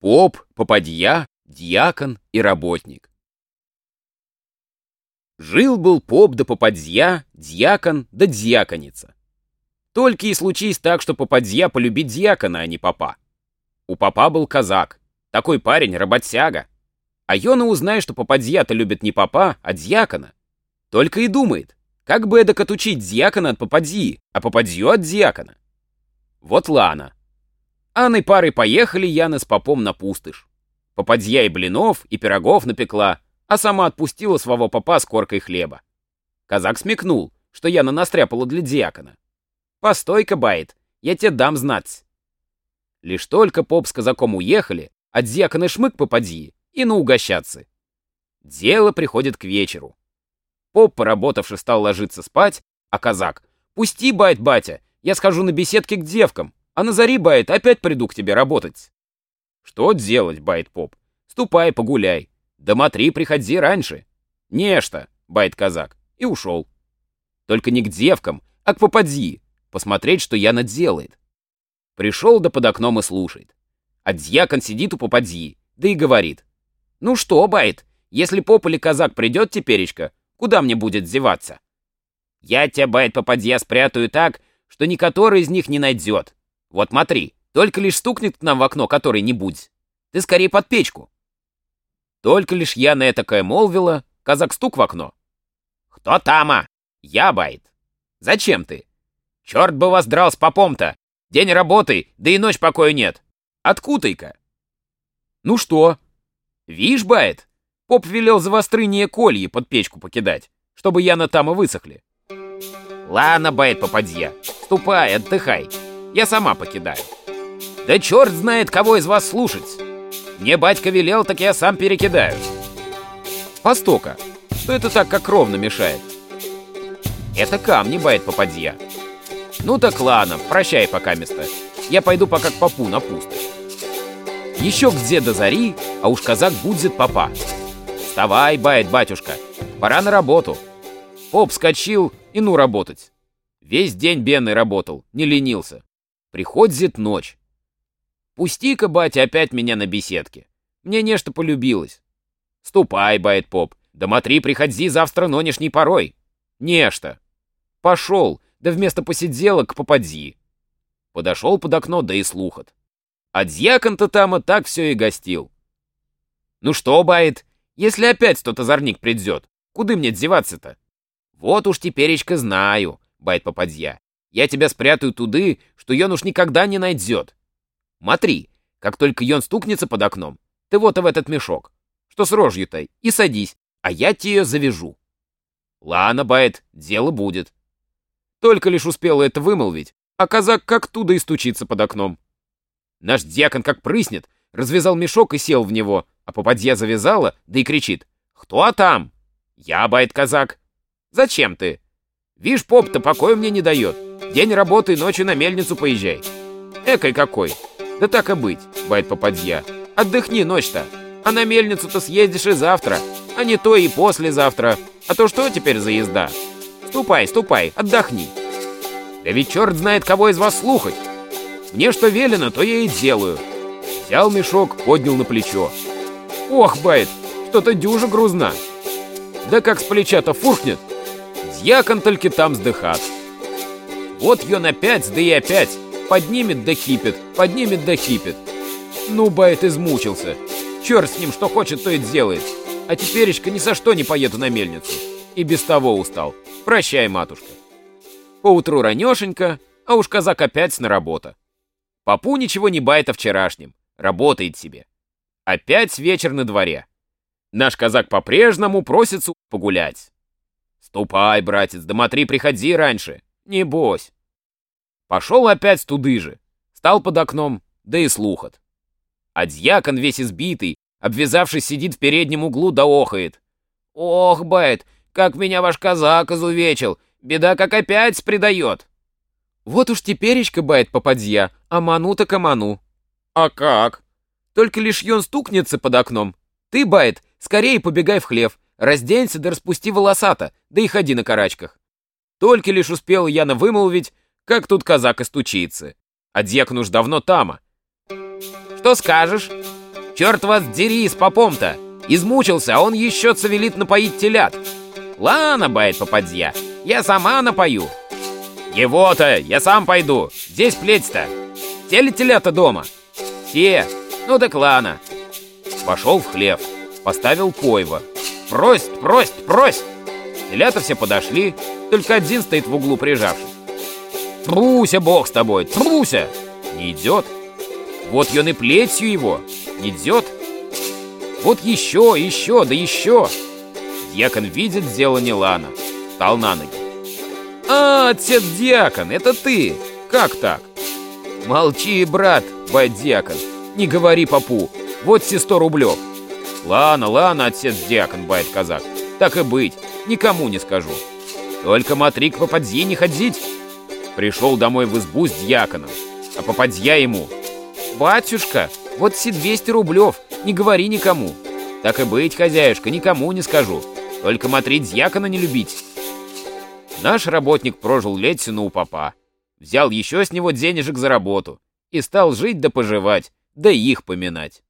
Поп, попадья, дьякон и работник. Жил-был поп да попадья, дьякон да дьяконица. Только и случись так, что попадья полюбит дьякона, а не попа. У попа был казак, такой парень работяга. А Йона узнает, что попадья-то любит не попа, а дьякона. Только и думает, как бы эдак отучить дьякона от попадьи, а попадью от дьякона. Вот Лана. Анной парой поехали Яна с попом на пустышь. Попадья и блинов, и пирогов напекла, а сама отпустила своего попа с коркой хлеба. Казак смекнул, что Яна настряпала для дьякона. «Постой-ка, бает, я тебе дам знать». Лишь только поп с казаком уехали, от дьякона шмык попадьи и на угощаться. Дело приходит к вечеру. Поп, поработавши, стал ложиться спать, а казак «Пусти, бает, батя, я схожу на беседке к девкам, а на зари, бает, опять приду к тебе работать». «Что делать, бает поп? Ступай, погуляй. Да матри, приходи раньше». «Нечто», бает казак, и ушел. Только не к девкам, а к попадьи, посмотреть, что Яна делает. Пришел да под окном и слушает. А дьякон сидит у попадьи, да и говорит. «Ну что, бает, если поп или казак придет теперечка, куда мне будет зеваться?» «Я тебя, бает, попадья спрятаю так, что ни который из них не найдет. Вот смотри, только лишь стукнет к нам в окно, который не будь. Ты скорее под печку». Только лишь я на этакое молвила, казак стук в окно. «Кто тама?» «Я, байт». «Зачем ты?» «Черт бы вас драл с попом-то! День работы, да и ночь покоя нет! Откутай-ка!» «Ну что?» «Вишь, бает, поп велел завострённые колья под печку покидать, чтобы они там и высохли». «Ладно, бает, попадья, ступай, отдыхай, я сама покидаю». «Да черт знает, кого из вас слушать! Мне батька велел, так я сам перекидаю». «Постой-ка, что это так как ровно мешает?» «Это камни, бает попадья». «Ну так ладно, прощай пока место. Я пойду пока к попу на пустошь». Еще где до зари, а уж казак будет попа. «Вставай, бает батюшка, пора на работу». Поп скочил и ну работать. Весь день бедный работал, не ленился. Приходит ночь. Пусти-ка, батя, опять меня на беседке. Мне нечто полюбилось. Ступай, бает поп, да матри, приходи завтра нонешней порой. Нечто. Пошел, да вместо посиделок попади. Подошел под окно, да и слухот. А дьякон-то там и так все и гостил. Ну что, бает, если опять тот озорник придет, куда мне деваться-то? Вот уж теперечка знаю, бает попадья. Я тебя спрятаю туды, что ён уж никогда не найдет. Смотри, как только ён стукнется под окном, ты вот в этот мешок, что с рожью-то, и садись, а я тебе завяжу. Ладно, бает, дело будет. Только лишь успела это вымолвить, а казак как туда и стучится под окном. Наш дьякон как прыснет, развязал мешок и сел в него, а попадья завязала, да и кричит. «Кто там?» «Я, бает казак». «Зачем ты?» «Вишь, поп-то покоя мне не дает. День работы, ночью на мельницу поезжай». «Экой какой!» «Да так и быть», — бает попадья. «Отдохни ночь-то, а на мельницу-то съездишь и завтра, а не то и послезавтра. А то что теперь за езда? Ступай, ступай, отдохни». «Да ведь черт знает, кого из вас слухать. Мне что велено, то я и делаю». Взял мешок, поднял на плечо. «Ох, бает, что-то дюжа грузна». Да как с плеча-то фуркнет, дьякон только там сдыхат. Вот ён опять, да и опять, поднимет да хипет, поднимет да хипет. Ну, Байт измучился. Черт с ним, что хочет, то и делает. А теперечка ни за что не поеду на мельницу. И без того устал. Прощай, матушка. Поутру ранешенько, а уж казак опять на работа. Папу ничего не байта вчерашним. Работает себе. Опять вечер на дворе. Наш казак по-прежнему просится погулять. Ступай, братец, да матри, приходи раньше. Не бось. Пошел опять туды же. Стал под окном, да и слухот. А дьякон весь избитый, обвязавшись, сидит в переднем углу да охает. «Ох, бает, как меня ваш казак изувечил! Беда как опять предает!» «Вот уж теперечка, бает, попадья, а ману-то каману». «А как?» «Только лишь ён стукнется под окном. Ты, бает, скорее побегай в хлев, разденься да распусти волосата, да и ходи на карачках». Только лишь успел Яна вымолвить, как тут казак и стучится. А дьякон уж давно тама. «Что скажешь?» Черт вас дери с попом-то! Измучился, а он еще цевелит напоить телят. Ладно, бает попадья, я сама напою. Его-то, я сам пойду. Здесь плеть-то. Те ли телята дома? Все. Ну так ладно. Вошел в хлев, поставил пойво. Просит, просит, просит. Телята все подошли, только один стоит в углу прижавшись. Труся, бог с тобой, труся! Не идет. Вот он и плетью его. Не идет. Вот еще, еще, да еще. Дьякон видит дело не Лана. Встал на ноги. А, отец Дьякон, это ты. Как так? Молчи, брат, бать Дьякон. Не говори попу. Вот все рублев. Ладно, ладно, отец Дьякон, бает казак. Так и быть, никому не скажу. Только Матрик попадье не ходить. Пришел домой в избу с дьяконом, а попадья ему. «Батюшка, вот все 200 рублев, не говори никому». «Так и быть, хозяюшка, никому не скажу. Только Матрить дьякона не любить». Наш работник прожил летсину у папа, взял еще с него денежек за работу и стал жить да поживать, да их поминать.